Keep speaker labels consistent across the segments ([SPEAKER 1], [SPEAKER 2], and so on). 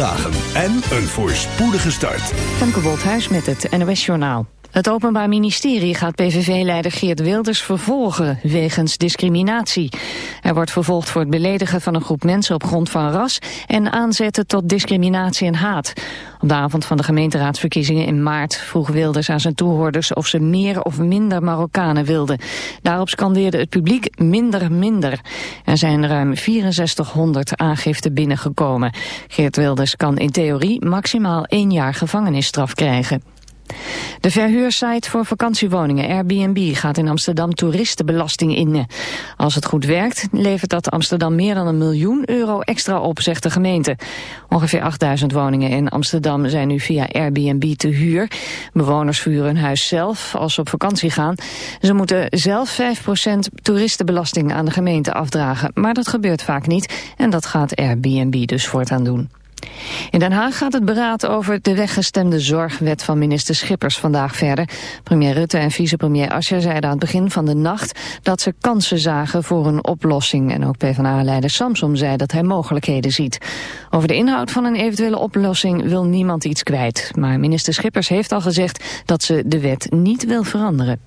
[SPEAKER 1] dagen en een voorspoedige start.
[SPEAKER 2] Femke Wolthuis met het NOS Journaal. Het Openbaar Ministerie gaat PVV-leider Geert Wilders vervolgen wegens discriminatie. Hij wordt vervolgd voor het beledigen van een groep mensen op grond van ras en aanzetten tot discriminatie en haat. Op de avond van de gemeenteraadsverkiezingen in maart vroeg Wilders aan zijn toehoorders of ze meer of minder Marokkanen wilden. Daarop scandeerde het publiek minder minder. Er zijn ruim 6400 aangiften binnengekomen. Geert Wilders kan in theorie maximaal één jaar gevangenisstraf krijgen. De verhuursite voor vakantiewoningen Airbnb gaat in Amsterdam toeristenbelasting innen. Als het goed werkt, levert dat Amsterdam meer dan een miljoen euro extra op, zegt de gemeente. Ongeveer 8000 woningen in Amsterdam zijn nu via Airbnb te huur. Bewoners verhuren hun huis zelf als ze op vakantie gaan. Ze moeten zelf 5% toeristenbelasting aan de gemeente afdragen, maar dat gebeurt vaak niet en dat gaat Airbnb dus voortaan doen. In Den Haag gaat het beraad over de weggestemde zorgwet van minister Schippers vandaag verder. Premier Rutte en vicepremier Asscher zeiden aan het begin van de nacht dat ze kansen zagen voor een oplossing. En ook PvdA-leider Samsom zei dat hij mogelijkheden ziet. Over de inhoud van een eventuele oplossing wil niemand iets kwijt. Maar minister Schippers heeft al gezegd dat ze de wet niet wil veranderen.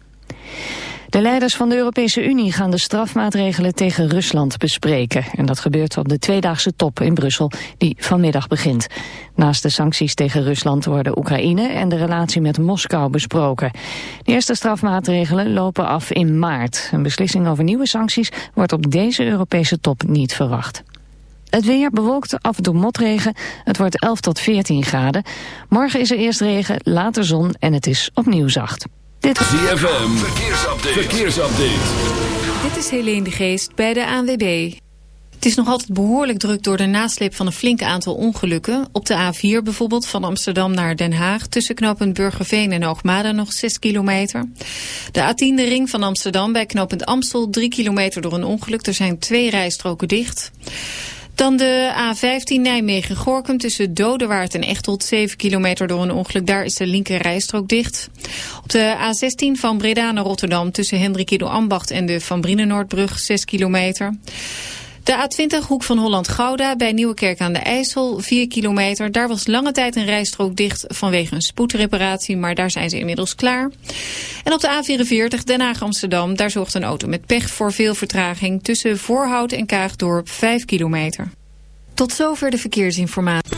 [SPEAKER 2] De leiders van de Europese Unie gaan de strafmaatregelen tegen Rusland bespreken. En dat gebeurt op de tweedaagse top in Brussel, die vanmiddag begint. Naast de sancties tegen Rusland worden Oekraïne en de relatie met Moskou besproken. De eerste strafmaatregelen lopen af in maart. Een beslissing over nieuwe sancties wordt op deze Europese top niet verwacht. Het weer bewolkt, af en toe motregen. Het wordt 11 tot 14 graden. Morgen is er eerst regen, later zon en het is opnieuw zacht.
[SPEAKER 1] Dit ZFM, verkeersupdate. verkeersupdate.
[SPEAKER 3] Dit is Helene de Geest bij de ANWB. Het is nog altijd behoorlijk druk door de nasleep van een flink aantal ongelukken. Op de A4 bijvoorbeeld van Amsterdam naar Den Haag... tussen knooppunt Burgerveen en Hoogmade nog 6 kilometer. De A10 de ring van Amsterdam bij knooppunt Amstel... 3 kilometer door een ongeluk. Er zijn twee rijstroken dicht. Dan de A15 Nijmegen-Gorkum tussen Dodewaard en Echteld. 7 kilometer door een ongeluk. Daar is de linker rijstrook dicht. Op de A16 van Breda naar Rotterdam tussen Hendrikido Ambacht en de Van Brienenoordbrug 6 kilometer. De A20 Hoek van Holland-Gouda bij Nieuwekerk aan de IJssel, 4 kilometer. Daar was lange tijd een rijstrook dicht vanwege een spoedreparatie, maar daar zijn ze inmiddels klaar. En op de A44 Den Haag-Amsterdam, daar zorgt een auto met pech voor veel vertraging tussen Voorhout en Kaagdorp, 5 kilometer. Tot zover de verkeersinformatie.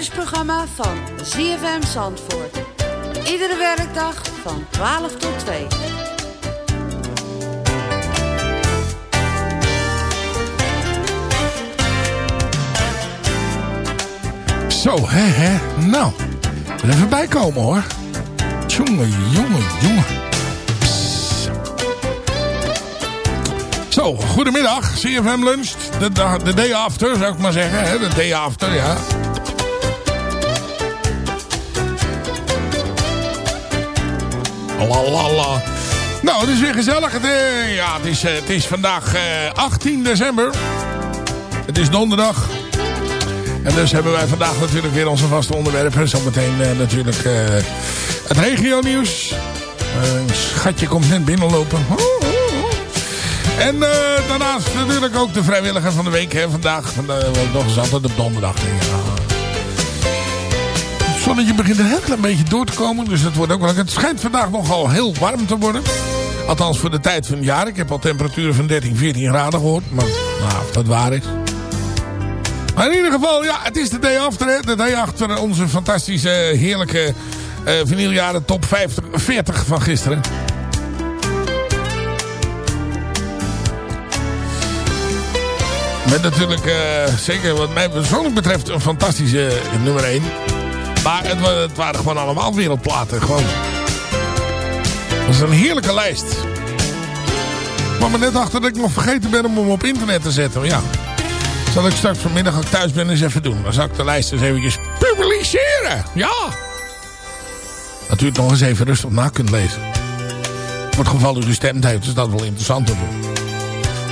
[SPEAKER 4] Lunchprogramma van ZFM Zandvoort. Iedere werkdag van 12 tot 2.
[SPEAKER 5] Zo, hè, hè. Nou, even bijkomen hoor. Jongen, jongen, jongen. Zo, goedemiddag. CFM Lunch. De, de, de day after, zou ik maar zeggen. Hè? De day after, ja. Lalala. Nou, het is weer gezellig. Het, uh, ja, het is, uh, het is vandaag uh, 18 december. Het is donderdag. En dus hebben wij vandaag natuurlijk weer onze vaste onderwerpen. Zometeen uh, natuurlijk uh, het regio nieuws. Uh, een schatje komt net binnenlopen. En daarnaast natuurlijk ook de vrijwilliger van de week. Hè, vandaag, vandaag nog eens altijd op donderdag. Het zonnetje begint een heel klein beetje door te komen. Dus het, wordt ook wel, het schijnt vandaag nogal heel warm te worden. Althans voor de tijd van het jaar. Ik heb al temperaturen van 13, 14 graden gehoord. Maar nou, of dat waar is. Maar in ieder geval, ja, het is de day after. De day after onze fantastische, heerlijke uh, vinyljaren top 50, 40 van gisteren. Met natuurlijk, uh, zeker wat mij persoonlijk betreft, een fantastische nummer 1. Maar het, het, waren gewoon allemaal wereldplaten. Gewoon. Dat is een heerlijke lijst. Ik kwam er net achter dat ik nog vergeten ben om hem op internet te zetten. Ja, zal ik straks vanmiddag als thuis ben eens even doen. Dan zal ik de lijst eens eventjes publiceren. Ja. Dat u het nog eens even rustig na kunt lezen. Voor het geval u gestemd heeft, is dat wel interessant te.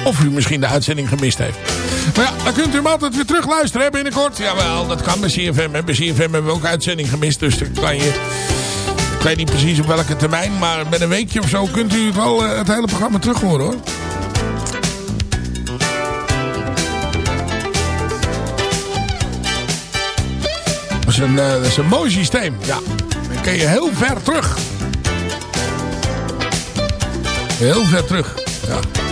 [SPEAKER 5] Of u misschien de uitzending gemist heeft. Maar ja, dan kunt u hem altijd weer terug luisteren hè, binnenkort. Jawel, dat kan bij CFM. Bij CFM hebben we ook uitzending gemist. Dus dan kan je... Ik weet niet precies op welke termijn. Maar met een weekje of zo kunt u het uh, het hele programma terug horen hoor. Dat is, een, uh, dat is een mooi systeem. Ja, dan kun je heel ver terug. Heel ver terug. Ja.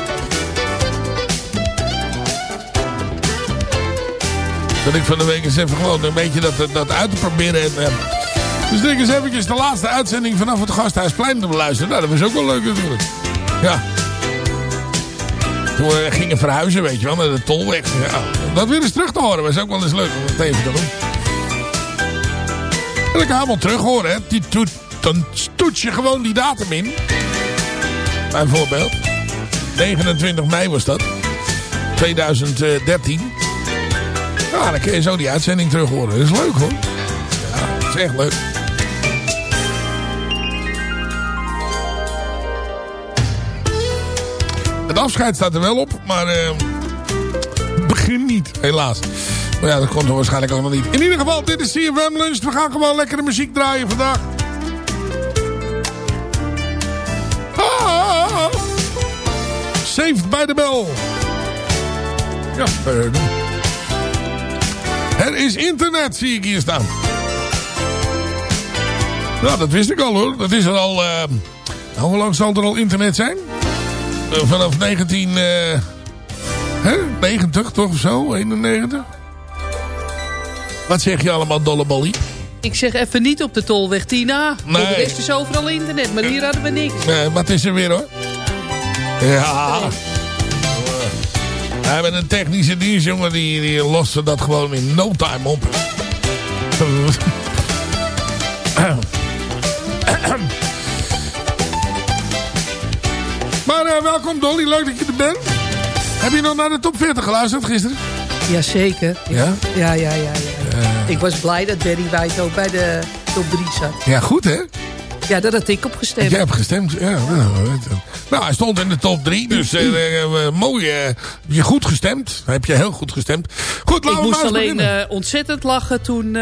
[SPEAKER 5] Dat ik van de week eens even gewoon een beetje dat, dat uit te proberen. En, uh, dus denk eens eventjes de laatste uitzending vanaf het Gasthuisplein te beluisteren. Nou, dat was ook wel leuk natuurlijk. Ja. Toen we gingen verhuizen, weet je wel, naar de tolweg. Ja, dat weer eens terug te horen was ook wel eens leuk om dat even te doen. En ik helemaal terug horen, hè. Die toet, dan toets je gewoon die datum in. Bijvoorbeeld. 29 mei was dat. 2013. Ja, dan kun je zo die uitzending terug horen. Dat is leuk hoor. Ja, dat is echt leuk. Het afscheid staat er wel op, maar uh, begin niet, helaas. Maar ja, dat komt er waarschijnlijk nog niet. In ieder geval, dit is CFM Lunch. We gaan gewoon lekkere muziek draaien vandaag. Ah, saved by the bell. Ja, uh, er is internet, zie ik hier staan. Nou, dat wist ik al hoor. Dat is er al... Uh, nou, hoe lang zal er al internet zijn? Uh, vanaf 19... Uh, hè? 90 toch of zo? 91? Wat zeg je allemaal, Dollebolly?
[SPEAKER 6] Ik zeg even niet op de tolweg Tina. Nee. De rest is overal internet, maar hier hadden we niks.
[SPEAKER 5] Nee, wat is er weer hoor? Ja... We hebben een technische dienst, jongen, die, die lossen dat gewoon in no time op. maar uh, welkom Dolly, leuk dat je er bent. Heb je nog naar de top 40 geluisterd gisteren?
[SPEAKER 6] Jazeker.
[SPEAKER 5] Ja?
[SPEAKER 6] Ja, ja, ja. ja, ja. Uh, ik was blij dat Barry White ook bij de top 3 zat.
[SPEAKER 5] Ja, goed hè?
[SPEAKER 6] Ja, dat had ik op gestemd.
[SPEAKER 5] Jij hebt gestemd, ja. Nou, nou, hij stond in de top 3, dus uh, uh, mooi. je goed gestemd. Heb je heel goed gestemd. Goed, laten
[SPEAKER 6] ik
[SPEAKER 5] we
[SPEAKER 6] moest alleen ontzettend lachen toen,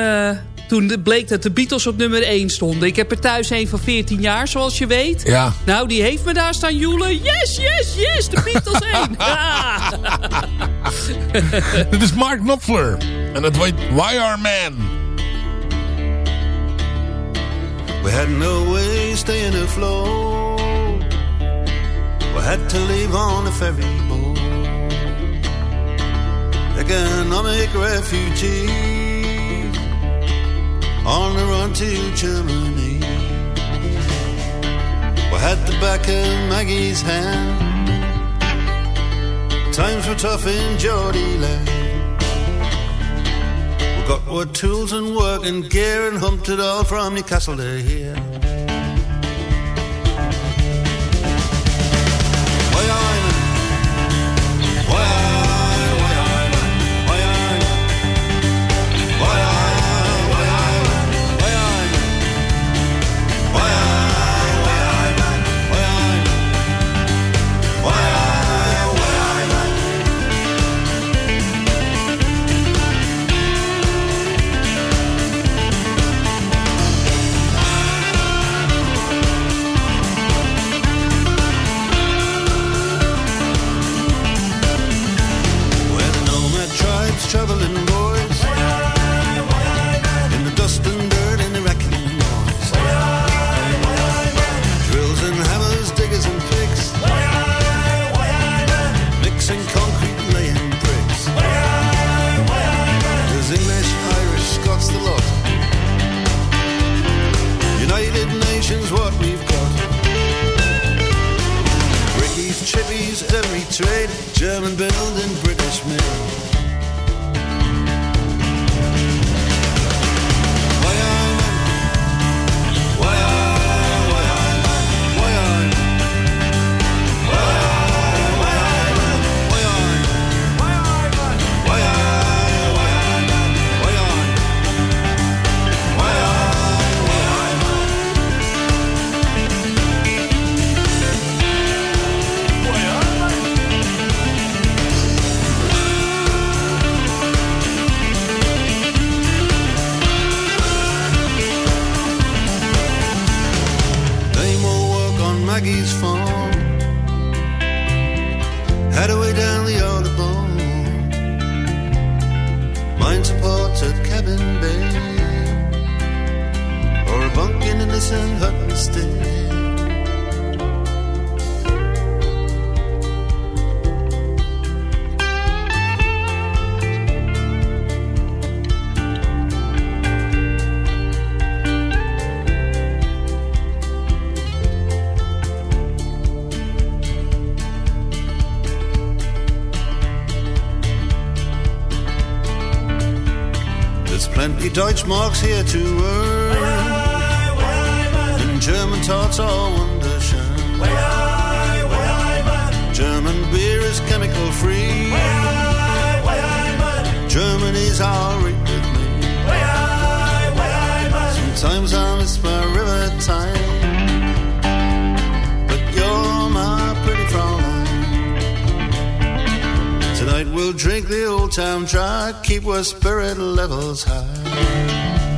[SPEAKER 6] toen bleek dat de Beatles op nummer 1 stonden. Ik heb er thuis een van 14 jaar, zoals je weet.
[SPEAKER 5] Ja.
[SPEAKER 6] Nou, die heeft me daar staan joelen. Yes, yes, yes, de Beatles
[SPEAKER 5] 1. Dit is Mark Knopfler. En het heet Why Are Man.
[SPEAKER 7] We had no way staying afloat. We had to leave on a ferry boat. economic refugees on the run to Germany. We had the back of Maggie's hand. Times were tough in Geordie land. Got our tools and work and gear and humped it all from Newcastle to here. smoke's here too. meantime, try keep our spirit levels high.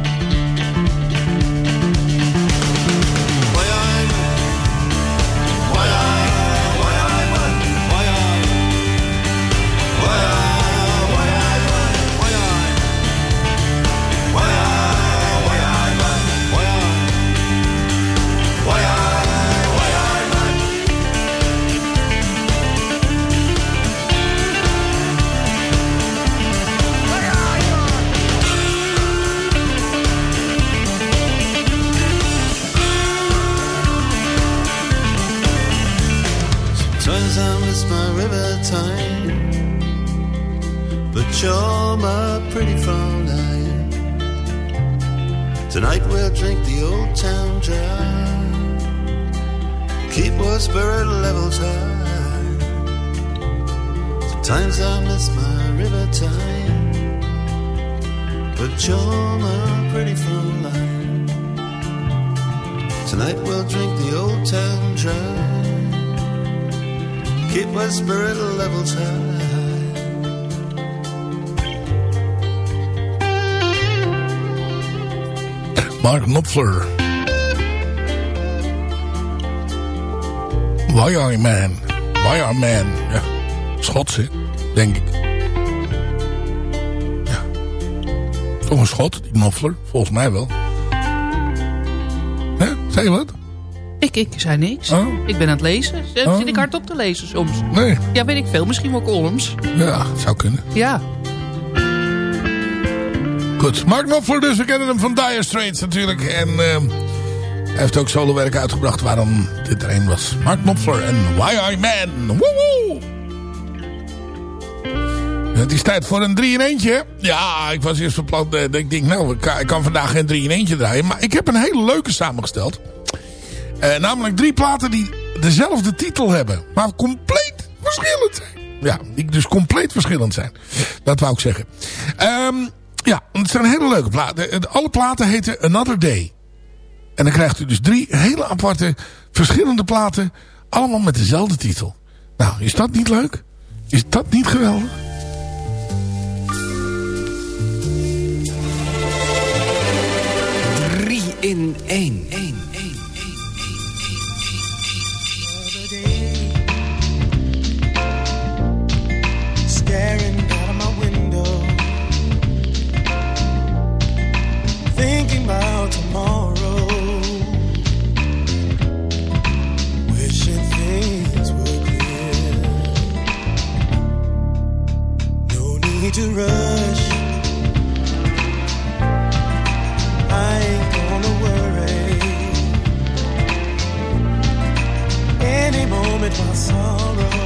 [SPEAKER 7] My pretty Fraulein. Tonight we'll drink the old town dry, keep our spirit levels high. Sometimes I miss my river time, but you're my pretty Fraulein. Tonight we'll drink the old town dry keep my spirit levels high.
[SPEAKER 5] Mark Knopfler. Why are man? Why are man? Ja, Schots, hè? denk ik. Ja. Toch een Schot, die Knopfler. Volgens mij wel. Hè? Zeg je wat?
[SPEAKER 6] Ik, ik zei niks.
[SPEAKER 5] Oh.
[SPEAKER 6] Ik ben aan het lezen. Zit
[SPEAKER 5] Oh.
[SPEAKER 6] ik hardop te lezen soms?
[SPEAKER 5] Nee.
[SPEAKER 6] Ja, weet ik veel. Misschien wel columns.
[SPEAKER 5] Ja, zou kunnen.
[SPEAKER 6] Ja.
[SPEAKER 5] Mark Knopfler dus. We kennen hem van Dire Straits natuurlijk. En uh, hij heeft ook solowerk uitgebracht waarom dit er een was. Mark Knopfler en Why I Man. Woehoe! Het is tijd voor een 3 in eentje. Ja, ik was eerst van plan. Uh, ik denk, nou, ik kan, vandaag geen 3 in eentje draaien. Maar ik heb een hele leuke samengesteld. Uh, namelijk drie platen die dezelfde titel hebben. Maar compleet verschillend zijn. Ja, die dus compleet verschillend zijn. Dat wou ik zeggen. Um, ja, het zijn hele leuke platen. Alle platen heten Another Day. En dan krijgt u dus drie hele aparte, verschillende platen. Allemaal met dezelfde titel. Nou, is dat niet leuk? Is dat niet geweldig?
[SPEAKER 8] Drie in één.
[SPEAKER 9] Thinking about tomorrow, wishing things were clear. No need to rush. I ain't gonna worry. Any moment, my sorrow.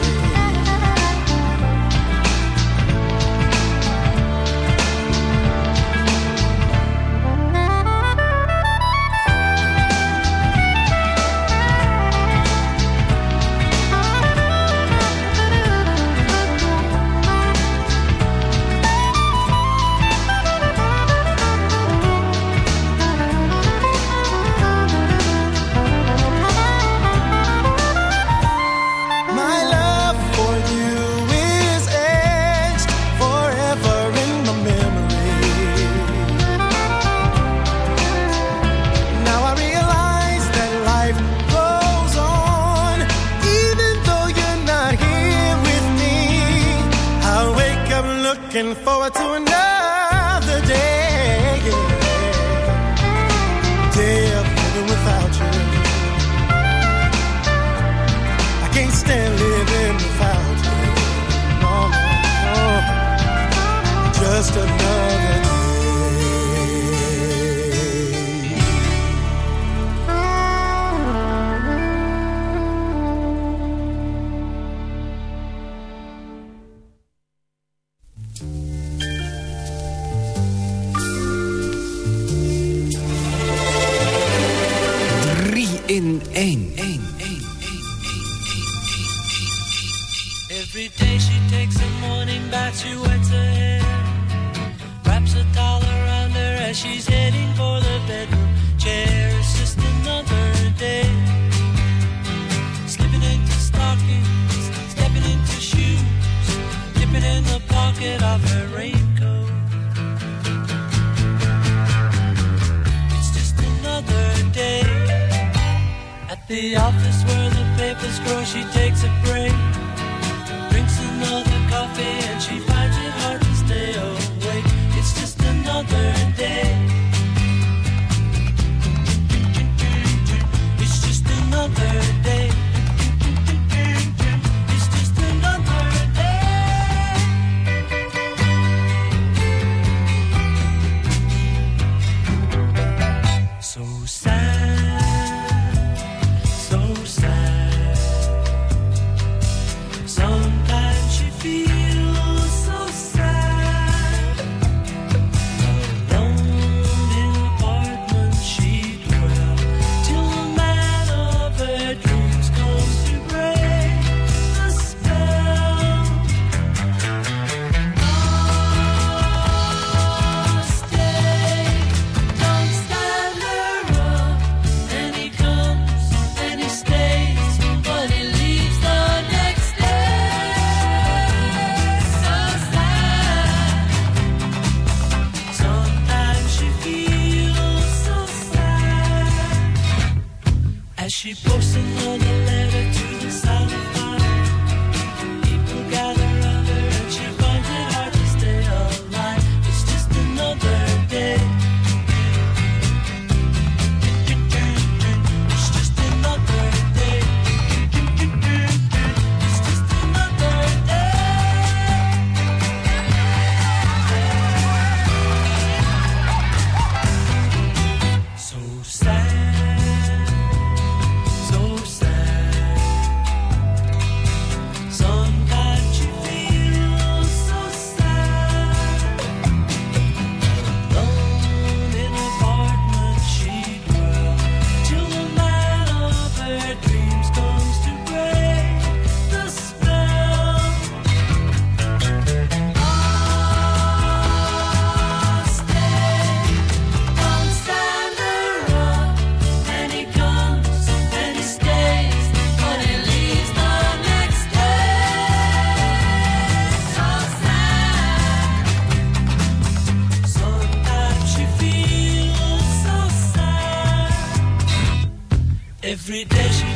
[SPEAKER 10] Every day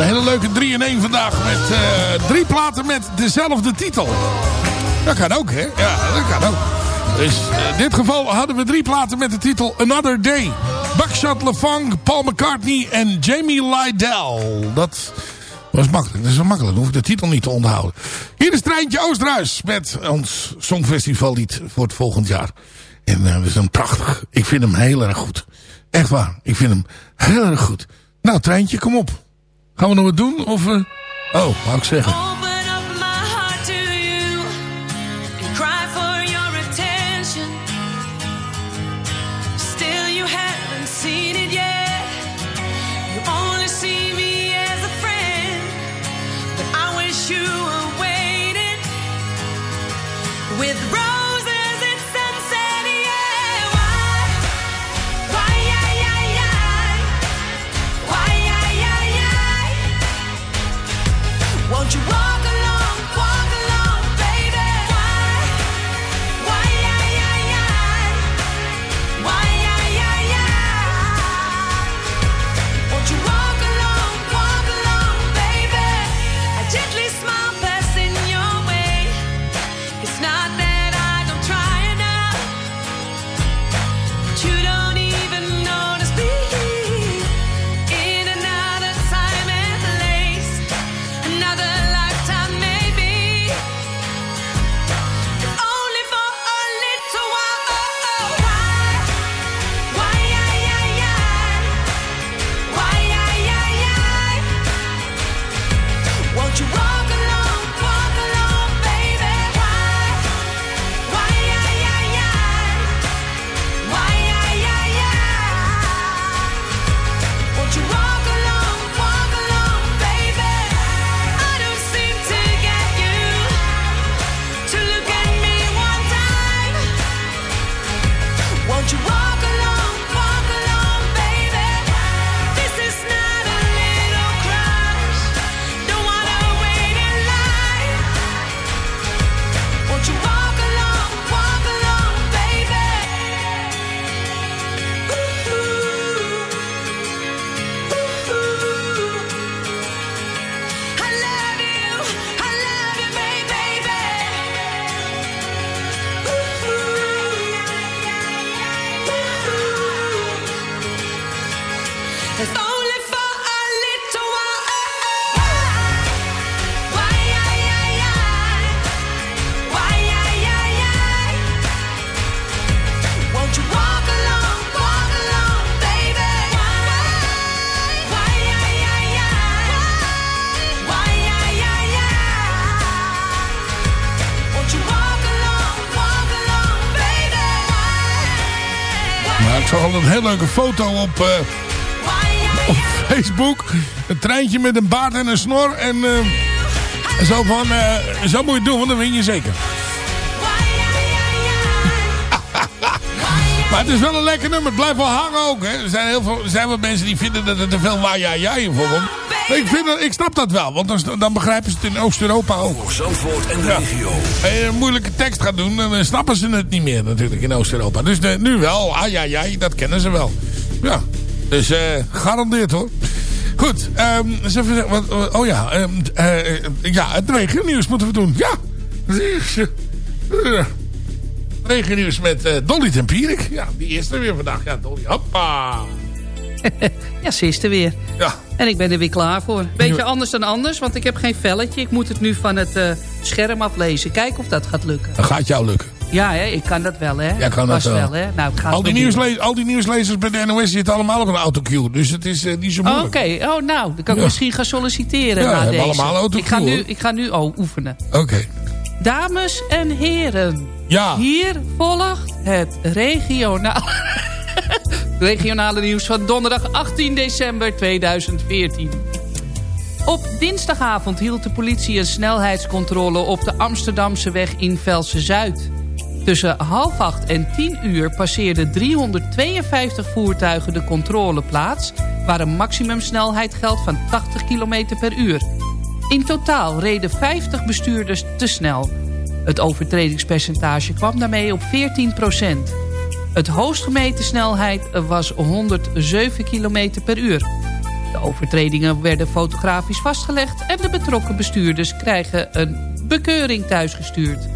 [SPEAKER 5] een hele leuke 3 in 1 vandaag. Met eh, drie platen met dezelfde titel. Dat kan ook, hè? Ja, dat kan ook. Dus eh, in dit geval hadden we drie platen met de titel Another Day. Buckshot LeFunk, Paul McCartney en Jamie Lydell. Dat was makkelijk. Dat is makkelijk. Dan hoef ik de titel niet te onthouden. Hier is Treintje Oosterhuis met ons Songfestivallied voor het volgend jaar. En eh, dat is een prachtig. Ik vind hem heel erg goed. Echt waar. Ik vind hem heel erg goed. Nou, Treintje, kom op. Gaan we nog wat doen? Of, eh, Oh, wou ik zeggen. Leuke foto op, eh, op Facebook. Een treintje met een baard en een snor. En eh, zo van, eh, zo moet je het doen, want dan win je zeker. Maar het is wel een lekker nummer. Het blijft wel hangen ook. Hè. Er zijn heel veel, zijn wel mensen die vinden dat er te veel ja in voorkomt. Ik, vind dat, ik snap dat wel. Want dan, dan begrijpen ze het in Oost-Europa ook.
[SPEAKER 1] Zandvoort en de regio.
[SPEAKER 5] Als je een moeilijke tekst gaat doen, dan snappen ze het niet meer natuurlijk in Oost-Europa. Dus eh, nu wel. Ah ja, ja, dat kennen ze wel. Ja, dus eh gegarandeerd hoor. Goed, ehm eens even zeggen, wat, wat- oh ja, ehm, eh, ja, het regennieuws moeten we doen. Ja, uh, regennieuws met eh, Dolly Tempierik. Ja, die is er weer vandaag. Ja, Dolly, hoppa.
[SPEAKER 6] Ja, ze is er weer.
[SPEAKER 5] Ja.
[SPEAKER 6] En ik ben er weer klaar voor. Beetje anders dan anders, want ik heb geen velletje. Ik moet het nu van het eh, scherm aflezen. Kijken of dat gaat lukken.
[SPEAKER 5] Dat gaat jou lukken.
[SPEAKER 6] Ja, hè, ik kan dat wel, hè?
[SPEAKER 5] Jij kan dat wel.
[SPEAKER 6] hè? Nou,
[SPEAKER 5] Al die,
[SPEAKER 6] met
[SPEAKER 5] nieuwsle al die nieuwslezers bij de NOS zitten allemaal op een autocue. Dus het is eh, niet zo moeilijk.
[SPEAKER 6] Oké, oh nou, dan kan ik
[SPEAKER 5] Ja.
[SPEAKER 6] misschien gaan solliciteren
[SPEAKER 5] Ja,
[SPEAKER 6] na deze.
[SPEAKER 5] allemaal autocue,
[SPEAKER 6] ik ga nu, ik ga nu oh, oefenen.
[SPEAKER 5] Oké.
[SPEAKER 6] Dames en heren,
[SPEAKER 5] Ja.
[SPEAKER 6] hier volgt het regionaal... regionale nieuws van donderdag 18 december 2014. Op dinsdagavond hield de politie een snelheidscontrole op de Amsterdamse weg in Velsen-Zuid. Tussen half acht en tien uur passeerden 352 voertuigen de controleplaats... waar een maximumsnelheid geldt van 80 km per uur. In totaal reden 50 bestuurders te snel. Het overtredingspercentage kwam daarmee op 14 Het hoogst gemeten snelheid was 107 km per uur. De overtredingen werden fotografisch vastgelegd... en de betrokken bestuurders krijgen een bekeuring thuisgestuurd.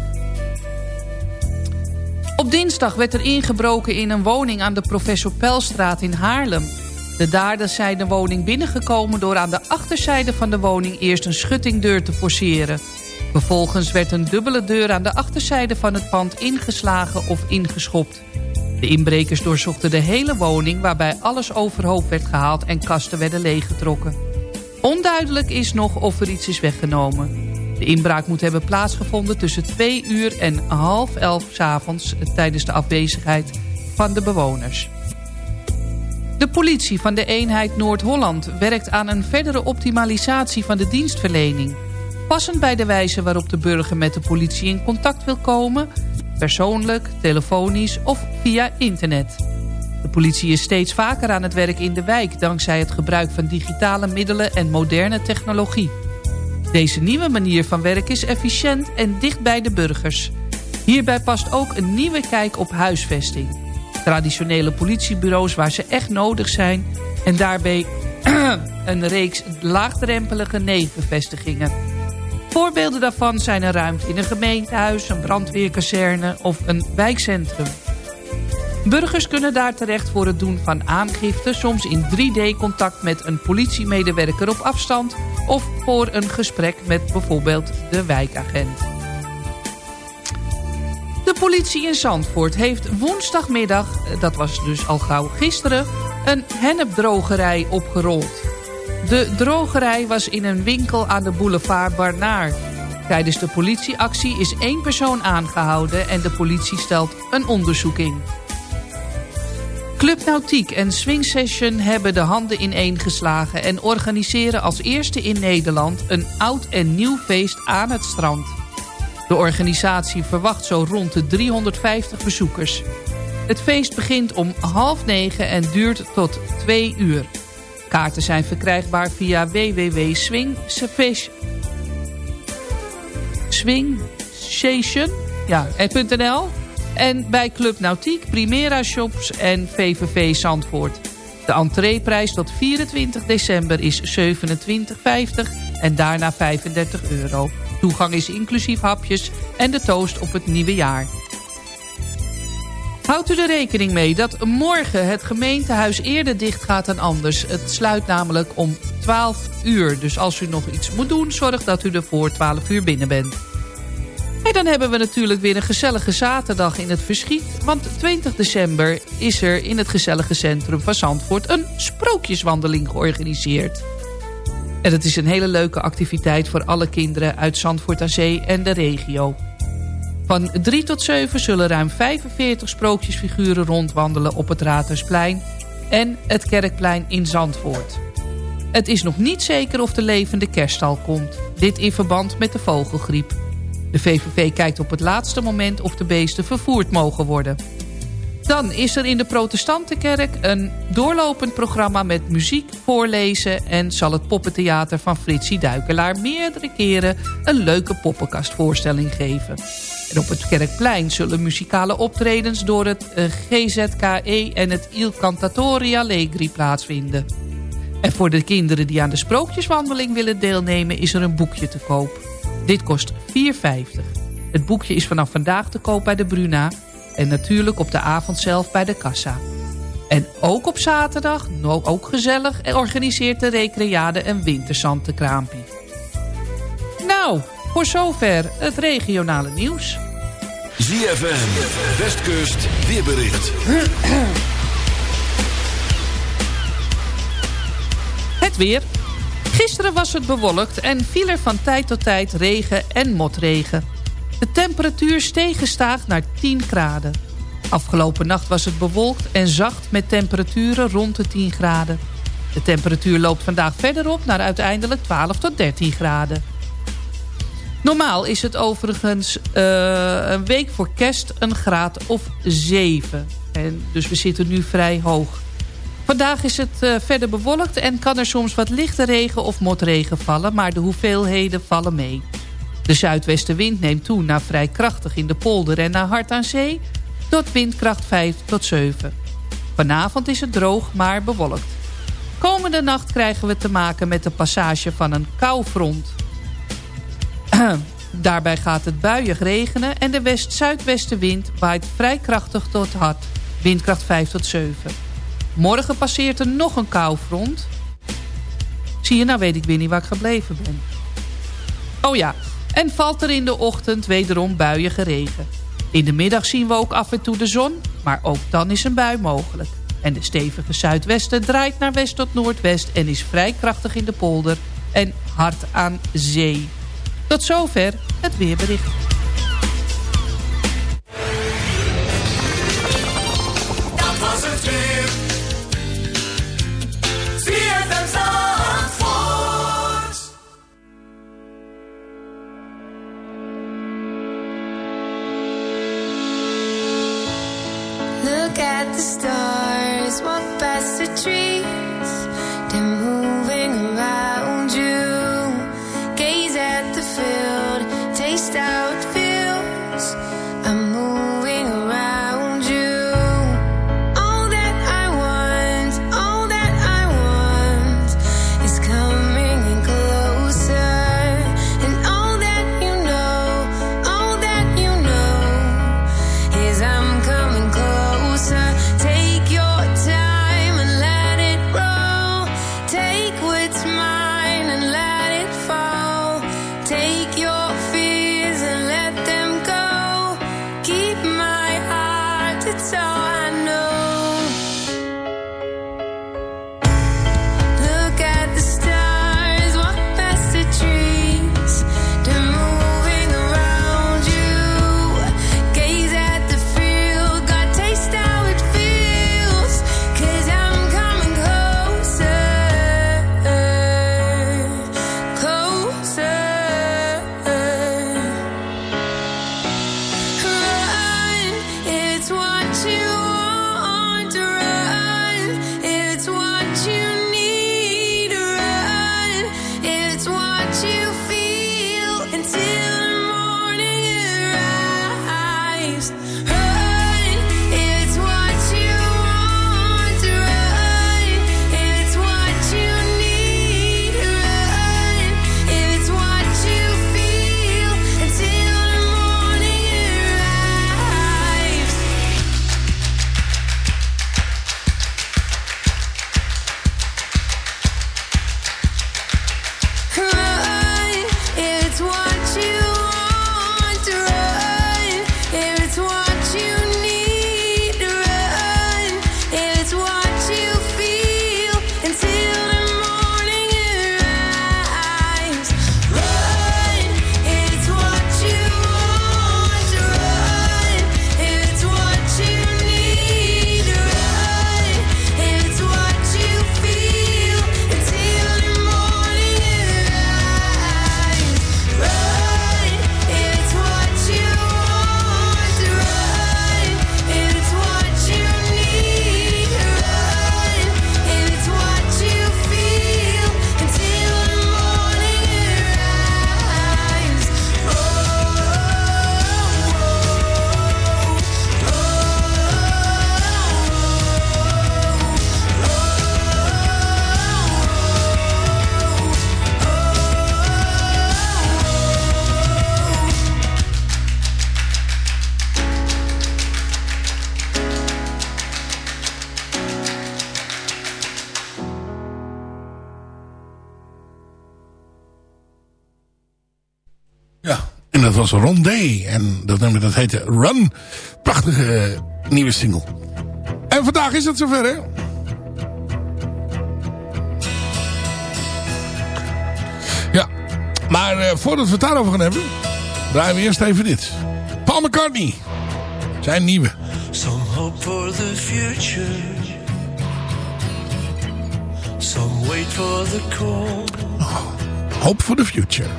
[SPEAKER 6] Op dinsdag werd er ingebroken in een woning aan de Professor Pelstraat in Haarlem. De daders zijn de woning binnengekomen door aan de achterzijde van de woning eerst een schuttingdeur te forceren. Vervolgens werd een dubbele deur aan de achterzijde van het pand ingeslagen of ingeschopt. De inbrekers doorzochten de hele woning waarbij alles overhoop werd gehaald en kasten werden leeggetrokken. Onduidelijk is nog of er iets is weggenomen. De inbraak moet hebben plaatsgevonden tussen 2 uur en half elf s avonds tijdens de afwezigheid van de bewoners. De politie van de eenheid Noord-Holland werkt aan een verdere optimalisatie van de dienstverlening. Passend bij de wijze waarop de burger met de politie in contact wil komen, persoonlijk, telefonisch of via internet. De politie is steeds vaker aan het werk in de wijk dankzij het gebruik van digitale middelen en moderne technologie. Deze nieuwe manier van werken is efficiënt en dicht bij de burgers. Hierbij past ook een nieuwe kijk op huisvesting. Traditionele politiebureaus waar ze echt nodig zijn... en daarbij een reeks laagdrempelige nevenvestigingen. Voorbeelden daarvan zijn een ruimte in een gemeentehuis... een brandweerkazerne of een wijkcentrum. Burgers kunnen daar terecht voor het doen van aangifte... soms in 3D-contact met een politiemedewerker op afstand... of voor een gesprek met bijvoorbeeld de wijkagent. De politie in Zandvoort heeft woensdagmiddag, dat was dus al gauw gisteren... een hennepdrogerij opgerold. De drogerij was in een winkel aan de boulevard Barnaar. Tijdens de politieactie is één persoon aangehouden... en de politie stelt een onderzoek in. Club Nautiek en Swing Session hebben de handen ineengeslagen... en organiseren als eerste in Nederland een oud en nieuw feest aan het strand. De organisatie verwacht zo rond de 350 bezoekers. Het feest begint om half negen en duurt tot twee uur. Kaarten zijn verkrijgbaar via www.swingstation ja, en bij Club Nautiek, Primera Shops en VVV Zandvoort. De entreeprijs tot 24 december is 27,50 en daarna 35 euro. Toegang is inclusief hapjes en de toast op het nieuwe jaar. Houdt u er rekening mee dat morgen het gemeentehuis eerder dicht gaat dan anders. Het sluit namelijk om 12 uur. Dus als u nog iets moet doen, zorg dat u er voor 12 uur binnen bent. En dan hebben we natuurlijk weer een gezellige zaterdag in het verschiet. Want 20 december is er in het gezellige centrum van Zandvoort... een sprookjeswandeling georganiseerd. En het is een hele leuke activiteit voor alle kinderen uit Zandvoort aan Zee en de regio. Van 3 tot 7 zullen ruim 45 sprookjesfiguren rondwandelen op het Raadhuisplein... en het Kerkplein in Zandvoort. Het is nog niet zeker of de levende kerststal komt. Dit in verband met de vogelgriep. De VVV kijkt op het laatste moment of de beesten vervoerd mogen worden. Dan is er in de protestantenkerk een doorlopend programma met muziek, voorlezen... en zal het poppentheater van Fritsie Duikelaar meerdere keren... een leuke poppenkastvoorstelling geven. En op het Kerkplein zullen muzikale optredens door het eh, GZKE en het Il Cantatori Allegri plaatsvinden. En voor de kinderen die aan de sprookjeswandeling willen deelnemen is er een boekje te koop. Dit kost 4,50. Het boekje is vanaf vandaag te koop bij de Bruna en natuurlijk op de avond zelf bij de kassa. En ook op zaterdag, ook gezellig, organiseert de Recreade een winterzantenkraampie. Nou, voor zover het regionale nieuws.
[SPEAKER 1] ZFM, Westkust, weerbericht.
[SPEAKER 6] Het weer. Gisteren was het bewolkt en viel er van tijd tot tijd regen en motregen. De temperatuur steeg gestaag naar 10 graden. Afgelopen nacht was het bewolkt en zacht met temperaturen rond de 10 graden. De temperatuur loopt vandaag verder op naar uiteindelijk 12 tot 13 graden. Normaal is het overigens uh, een week voor kerst een graad of 7. En dus we zitten nu vrij hoog. Vandaag is het uh, verder bewolkt en kan er soms wat lichte regen of motregen vallen... maar de hoeveelheden vallen mee. De zuidwestenwind neemt toe naar vrij krachtig in de polder en naar hard aan zee... tot windkracht 5 tot 7. Vanavond is het droog, maar bewolkt. Komende nacht krijgen we te maken met de passage van een koufront. Daarbij gaat het buiig regenen en de west-zuidwestenwind waait vrij krachtig tot hard. Windkracht 5 tot 7. Morgen passeert er nog een koufront. Zie je, nou weet ik weer niet waar ik gebleven ben. Oh ja, en valt er in de ochtend wederom buiige regen. In de middag zien we ook af en toe de zon, maar ook dan is een bui mogelijk. En de stevige zuidwesten draait naar west tot noordwest... en is vrij krachtig in de polder en hard aan zee. Tot zover het weerbericht.
[SPEAKER 11] Dat was het weer.
[SPEAKER 12] Look at the stars, walk past the trees.
[SPEAKER 13] spaced out. Was Rondé. En dat nummer dat heette Run. Prachtige eh, nieuwe single. En vandaag is het zover, hè? Ja, maar eh, voordat we het daarover gaan hebben... draaien we eerst even dit. Paul McCartney. Zijn nieuwe.
[SPEAKER 11] Some hope for the future. Some wait for the call.
[SPEAKER 13] Hope for the future.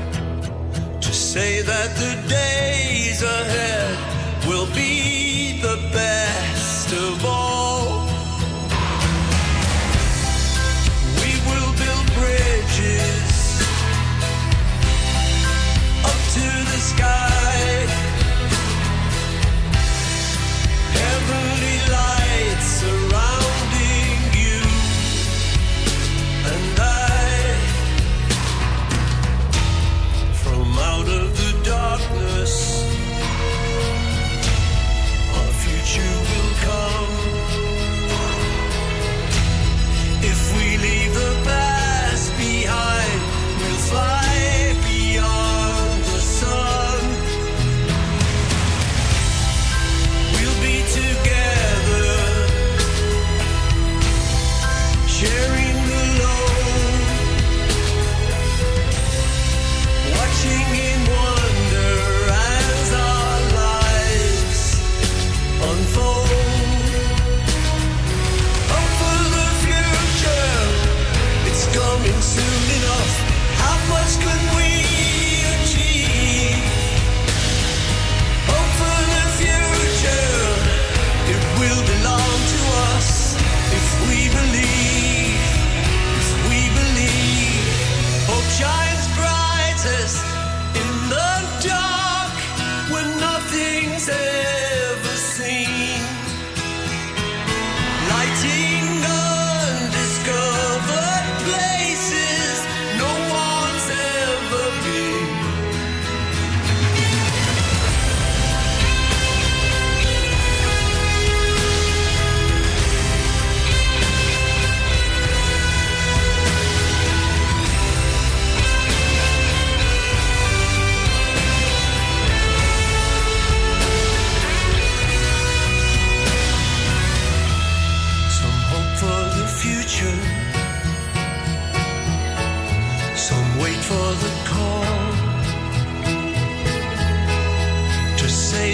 [SPEAKER 11] Say that the days ahead will be the best of all. We will build bridges up to the sky.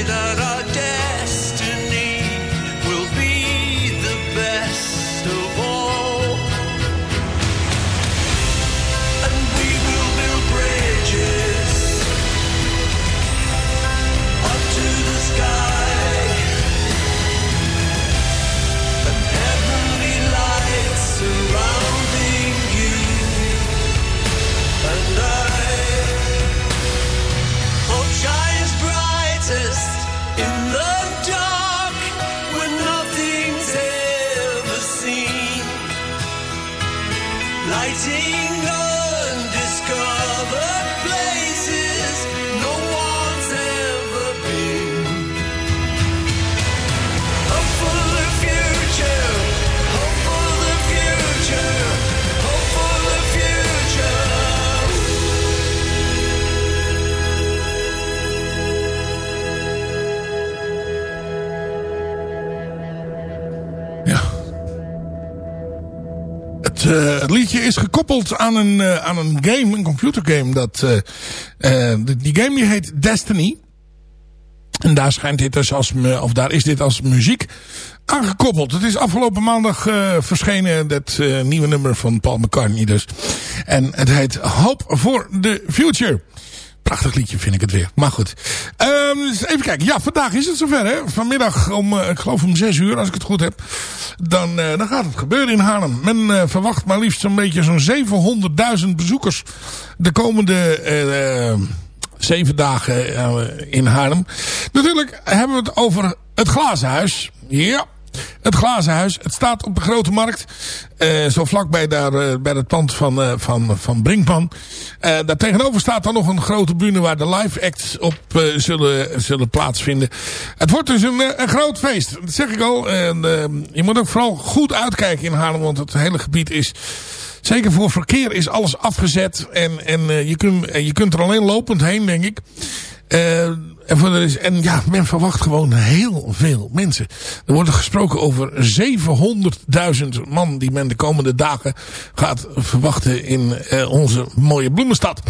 [SPEAKER 5] quedará is gekoppeld aan een, eh, aan een game, een computergame. Dat, eh, eh, die- game die heet Destiny. En daar, schijnt dit dus als, of daar is dit als muziek aangekoppeld. Het is afgelopen maandag verschenen, dat nieuwe nummer van Paul McCartney dus. En het heet Hope for the Future. Prachtig liedje vind ik het weer. Maar goed. Ehm, dus even kijken. Ja, vandaag is het zover. Hè? Vanmiddag om, eh, ik geloof om zes uur, als ik het goed heb. Dan, eh, dan gaat het gebeuren in Haarlem. Men eh, verwacht maar liefst zo'n beetje zo'n 700.000 bezoekers. De komende zeven dagen in Haarlem. Natuurlijk hebben we het over het Glazen Huis. Ja. Het Glazen Huis. Het staat op de Grote Markt. eh, zo vlakbij daar, eh, bij het pand van, eh, van, van Brinkman. Daar tegenover staat dan nog een grote bühne waar de live acts op zullen, zullen plaatsvinden. Het wordt dus een, een groot feest. Dat zeg ik al. En, eh, je moet ook vooral goed uitkijken in Haarlem. Want het hele gebied is... Zeker voor verkeer is alles afgezet. En, en je, kunt, je kunt er alleen lopend heen, denk ik. En, voor de en ja, men verwacht gewoon heel veel mensen. Er wordt gesproken over 700.000 man die men de komende dagen gaat verwachten in eh, onze mooie bloemenstad.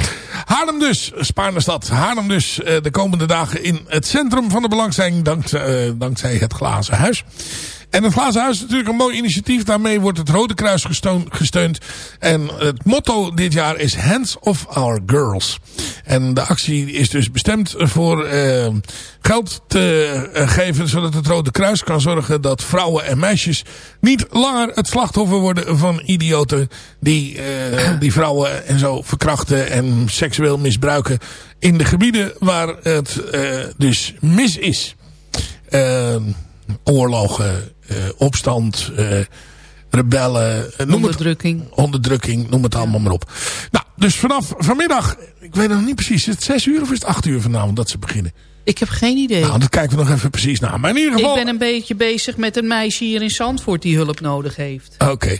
[SPEAKER 5] Haarlem dus, Spaarnestad. Haarlem dus eh, de komende dagen in het centrum van de belangstelling dankzij, eh, dankzij het Glazen Huis. En het Glazen Huis is natuurlijk een mooi initiatief. Daarmee wordt het Rode Kruis gesteund. En het motto dit jaar is Hands of Our Girls. En de actie is dus bestemd voor eh, geld te eh, geven. Zodat het Rode Kruis kan zorgen dat vrouwen en meisjes niet langer het slachtoffer worden van idioten. Die, eh, die vrouwen en zo verkrachten en seksueel misbruiken. In de gebieden waar het dus mis is. Oorlogen, opstand, eh, rebellen, eh, noem
[SPEAKER 6] Onderdrukking.
[SPEAKER 5] Het, onderdrukking, noem het allemaal maar op. Nou, dus vanaf vanmiddag, ik weet nog niet precies, is het zes uur of is het acht uur vanavond dat ze beginnen?
[SPEAKER 6] Ik heb geen idee.
[SPEAKER 5] Nou, dat kijken we nog even precies naar. Maar in ieder geval...
[SPEAKER 6] Ik ben een beetje bezig met een meisje hier in Zandvoort die hulp nodig heeft.
[SPEAKER 5] Oké.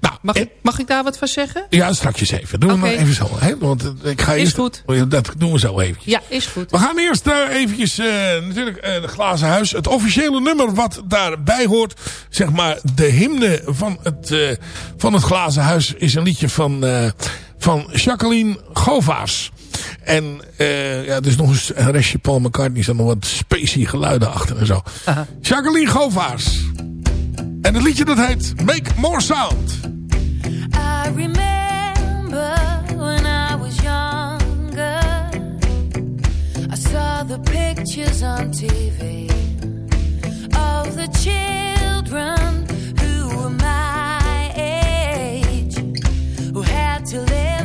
[SPEAKER 5] Nou,
[SPEAKER 6] Mag, ik, mag ik daar wat van zeggen?
[SPEAKER 5] Ja, straks even. Doen we
[SPEAKER 6] Oké.
[SPEAKER 5] maar even zo. Hè? Want ik ga
[SPEAKER 6] Is
[SPEAKER 5] eerst,
[SPEAKER 6] goed.
[SPEAKER 5] Dat doen we zo eventjes.
[SPEAKER 6] Ja, is goed.
[SPEAKER 5] We gaan eerst eh, eventjes, eh, natuurlijk, eh de Glazen Huis. Het officiële nummer wat daarbij hoort. Zeg maar, de hymne van het, van het Glazen Huis is een liedje van, van Jacqueline Govaars. En eh, ja, dus nog eens een restje Paul McCartney. Er nog wat specie geluiden achter en zo. Jacqueline Govaars. En het liedje dat heet Make More Sound.
[SPEAKER 13] I remember when I was younger. I saw the pictures on TV of the children who were my age, who had to live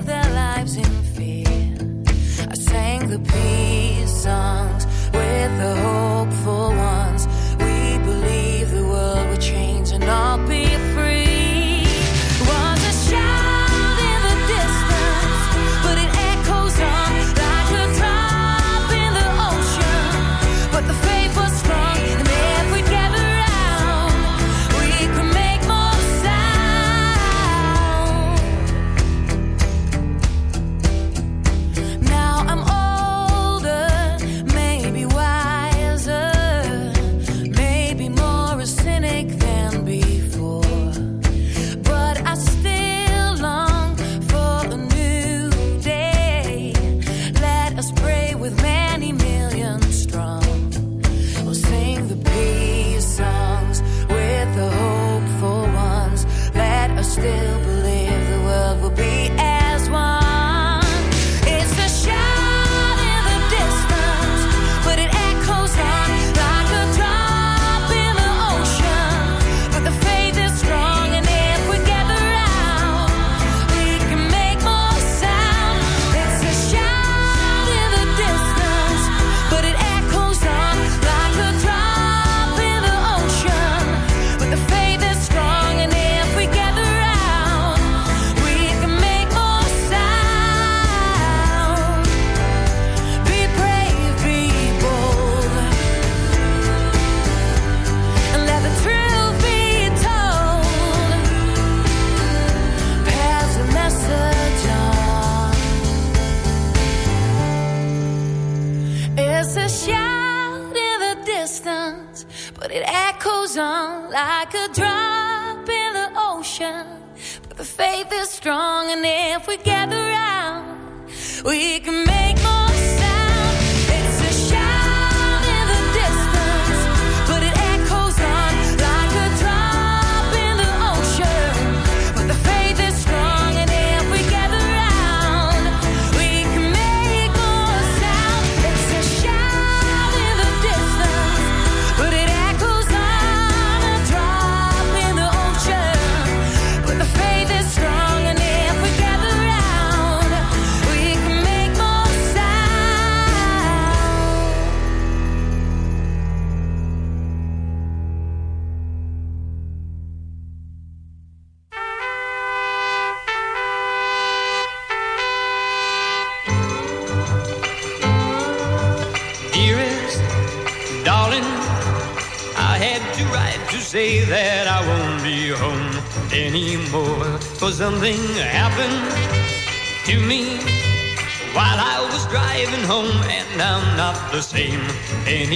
[SPEAKER 13] Peace songs with the
[SPEAKER 14] hope.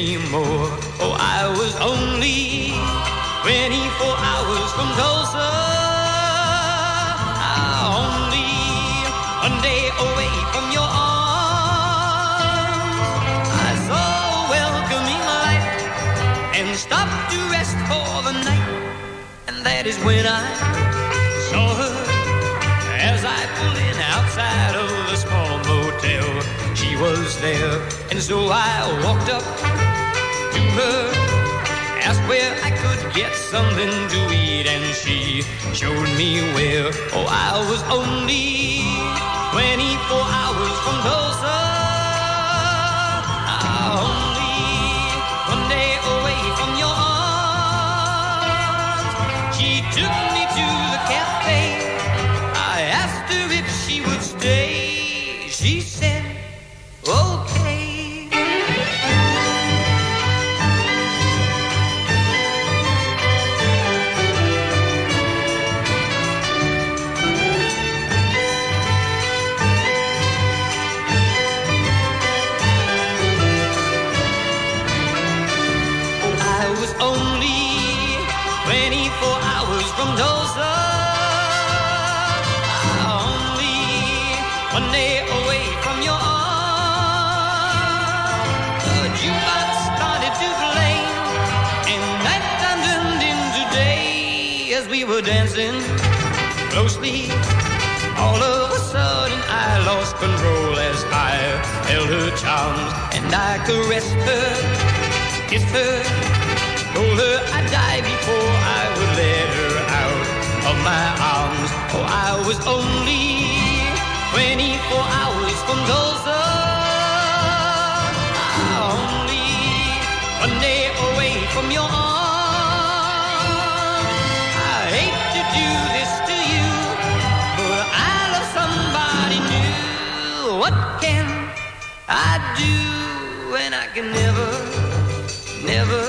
[SPEAKER 14] Anymore. Oh, I was only 24 hours from Tulsa. Only one day away from your arms. I saw welcoming light and stopped to rest for the night. And that is when I saw her as I pulled in outside of the small motel. She was there, and so I walked up to asked where I could get something to eat, and she showed me where. Oh, I was only 24 hours from Tulsa. Only one day away from your we were dancing closely. All of a sudden, I lost control as I held her charms and I caressed her, kissed her, told her I'd die before I would let her out of my arms. Oh, I was only 24 hours from Tulsa. Only one day away from your arms. Do I can never, never,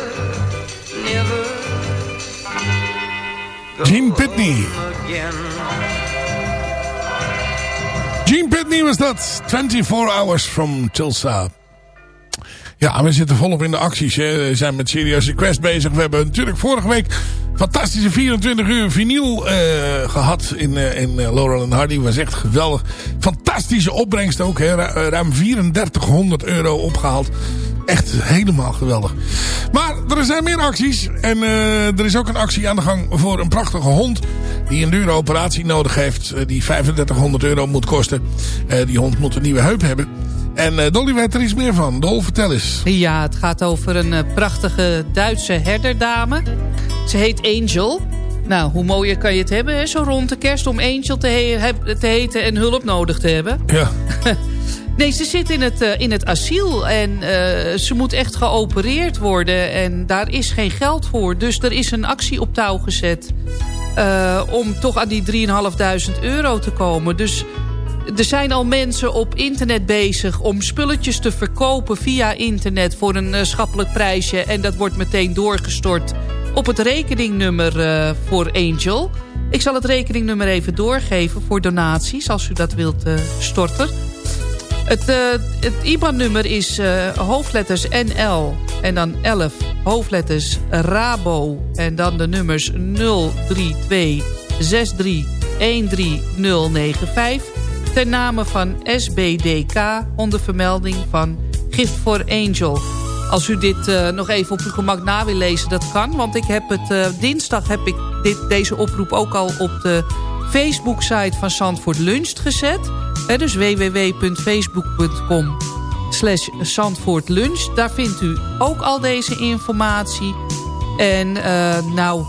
[SPEAKER 14] never
[SPEAKER 5] Gene Pitney. Gene Pitney was dat. 24 hours from Tulsa. Ja, we zitten volop in de acties. Hè. We zijn met Serious Request bezig. We hebben natuurlijk vorige week fantastische 24 uur vinyl eh, gehad in, eh, in eh, Laurel en Hardy. Was echt geweldig. Fantastische opbrengst ook. Hè. Ru- Ruim 3400 euro opgehaald. Echt helemaal geweldig. Maar er zijn meer acties. En er is ook een actie aan de gang voor een prachtige hond. Die een dure operatie nodig heeft. die 3500 euro moet kosten. Die hond moet een nieuwe heup hebben. En eh, Dolly weet er iets meer van. Dol, vertel eens.
[SPEAKER 6] Ja, het gaat over een eh, prachtige Duitse herderdame. Ze heet Angel. Nou, hoe mooier kan je het hebben, hè? zo rond de kerst... om Angel te, he- te heten en hulp nodig te hebben.
[SPEAKER 5] Ja.
[SPEAKER 6] Nee, ze zit in het, eh, in het asiel en ze moet echt geopereerd worden. En daar is geen geld voor. Dus er is een actie op touw gezet om toch aan die 3.500 euro te komen. Dus er zijn al mensen op internet bezig om spulletjes te verkopen via internet voor een eh, schappelijk prijsje. En dat wordt meteen doorgestort op het rekeningnummer eh, voor Angel. Ik zal het rekeningnummer even doorgeven voor donaties als u dat wilt eh, storten. Het, eh, het IBAN-nummer is hoofdletters NL en dan 11 hoofdletters Rabo en dan de nummers 032 63 13095 ten name van SBDK onder vermelding van Gift for Angel. Als u dit eh, nog even op uw gemak na wil lezen, dat kan. Want ik heb het, dinsdag heb ik dit, deze oproep ook al op de Facebook-site van Zandvoort Lunch gezet. Dus www.facebook.com slash Zandvoort Lunch. Daar vindt u ook al deze informatie. En uh, nou,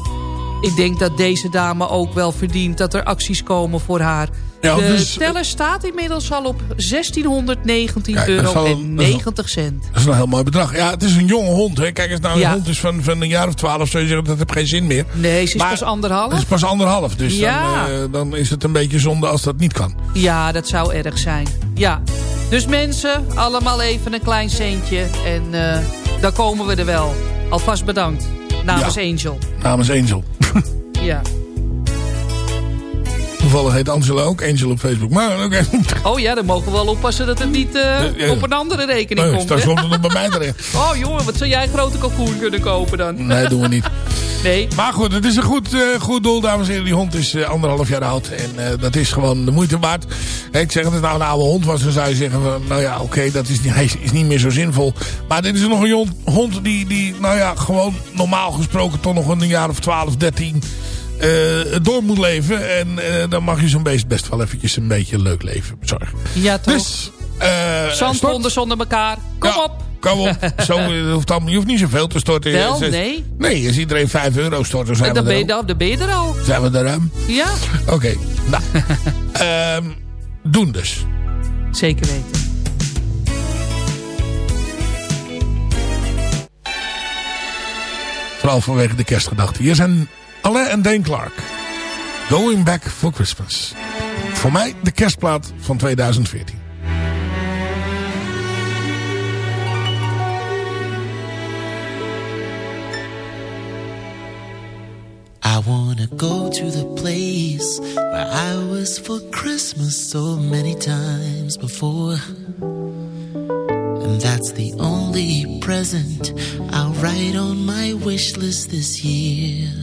[SPEAKER 6] ik denk dat deze dame ook wel verdient dat er acties komen voor haar.
[SPEAKER 5] Ja,
[SPEAKER 6] de
[SPEAKER 5] dus-
[SPEAKER 6] teller staat inmiddels al op 1619
[SPEAKER 5] Kijk, dat is
[SPEAKER 6] euro en
[SPEAKER 5] dat is wel-
[SPEAKER 6] 90 cent.
[SPEAKER 5] Dat is een heel mooi bedrag. Ja, het is een jonge hond. Hè. Kijk eens nou, een hond is van, van een jaar of twaalf. Zou je zeggen, dat heeft geen zin meer.
[SPEAKER 6] Nee, ze is
[SPEAKER 5] Maar-
[SPEAKER 6] pas anderhalf.
[SPEAKER 5] Het is pas anderhalf. Dus
[SPEAKER 6] Ja.
[SPEAKER 5] dan, eh, dan is het een beetje zonde als dat niet kan.
[SPEAKER 6] Ja, dat zou erg zijn. Ja. Dus mensen, allemaal even een klein centje. En eh dan komen we er wel. Alvast bedankt. Namens
[SPEAKER 5] Ja.
[SPEAKER 6] Angel.
[SPEAKER 5] Namens Angel.
[SPEAKER 6] Ja.
[SPEAKER 5] Toevallig heet Angela ook Angel op Facebook. Maar.
[SPEAKER 6] Oh ja, dan mogen we wel oppassen dat het niet eh, op een andere rekening
[SPEAKER 5] Nee,
[SPEAKER 6] komt.
[SPEAKER 5] straks
[SPEAKER 6] hè?
[SPEAKER 5] komt het nog bij mij terecht.
[SPEAKER 6] Oh jongen, wat zou jij een grote kalkoen kunnen kopen dan?
[SPEAKER 5] Nee, doen we niet.
[SPEAKER 6] Nee.
[SPEAKER 5] Maar goed, het is een goed, eh, goed doel, dames en heren. Die hond is eh, anderhalf jaar oud. En dat is gewoon de moeite waard. Ik zeg, als het nou een oude hond was, dan zou je zeggen... van, nou ja, oké, dat is, niet- hij is, niet meer zo zinvol. Maar dit is nog een hond die, die, nou ja, gewoon normaal gesproken... toch nog een jaar of 12, 13 eh, door moet leven. En eh, dan mag je zo'n beest best wel eventjes een beetje een leuk leven bezorgen.
[SPEAKER 6] Ja toch?
[SPEAKER 5] Dus, eh,
[SPEAKER 6] Zandwonden zonder elkaar. Kom
[SPEAKER 5] Ja,
[SPEAKER 6] op.
[SPEAKER 5] Kom op. Zo, hoeft allemaal, je hoeft niet zoveel te storten.
[SPEAKER 6] Wel,
[SPEAKER 5] Zes-
[SPEAKER 6] nee.
[SPEAKER 5] Nee, als iedereen 5 euro stort, dan zijn
[SPEAKER 6] dan
[SPEAKER 5] we
[SPEAKER 6] ben,
[SPEAKER 5] er
[SPEAKER 6] je, dan, dan ben je er al.
[SPEAKER 5] Zijn we er ruim?
[SPEAKER 6] Ja,
[SPEAKER 5] Oké, nou. ehm, doen dus.
[SPEAKER 6] zeker weten.
[SPEAKER 5] Vooral vanwege de kerstgedachte. Hier zijn Alain en Dane Clark. Going Back for Christmas. Voor mij de kerstplaat van 2014.
[SPEAKER 15] I wanna go to the place where I was for Christmas so many times before. And that's the only present I'll write on my wish list this year.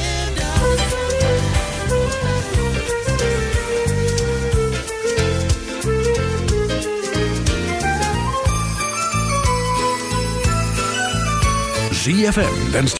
[SPEAKER 1] ZFM wenst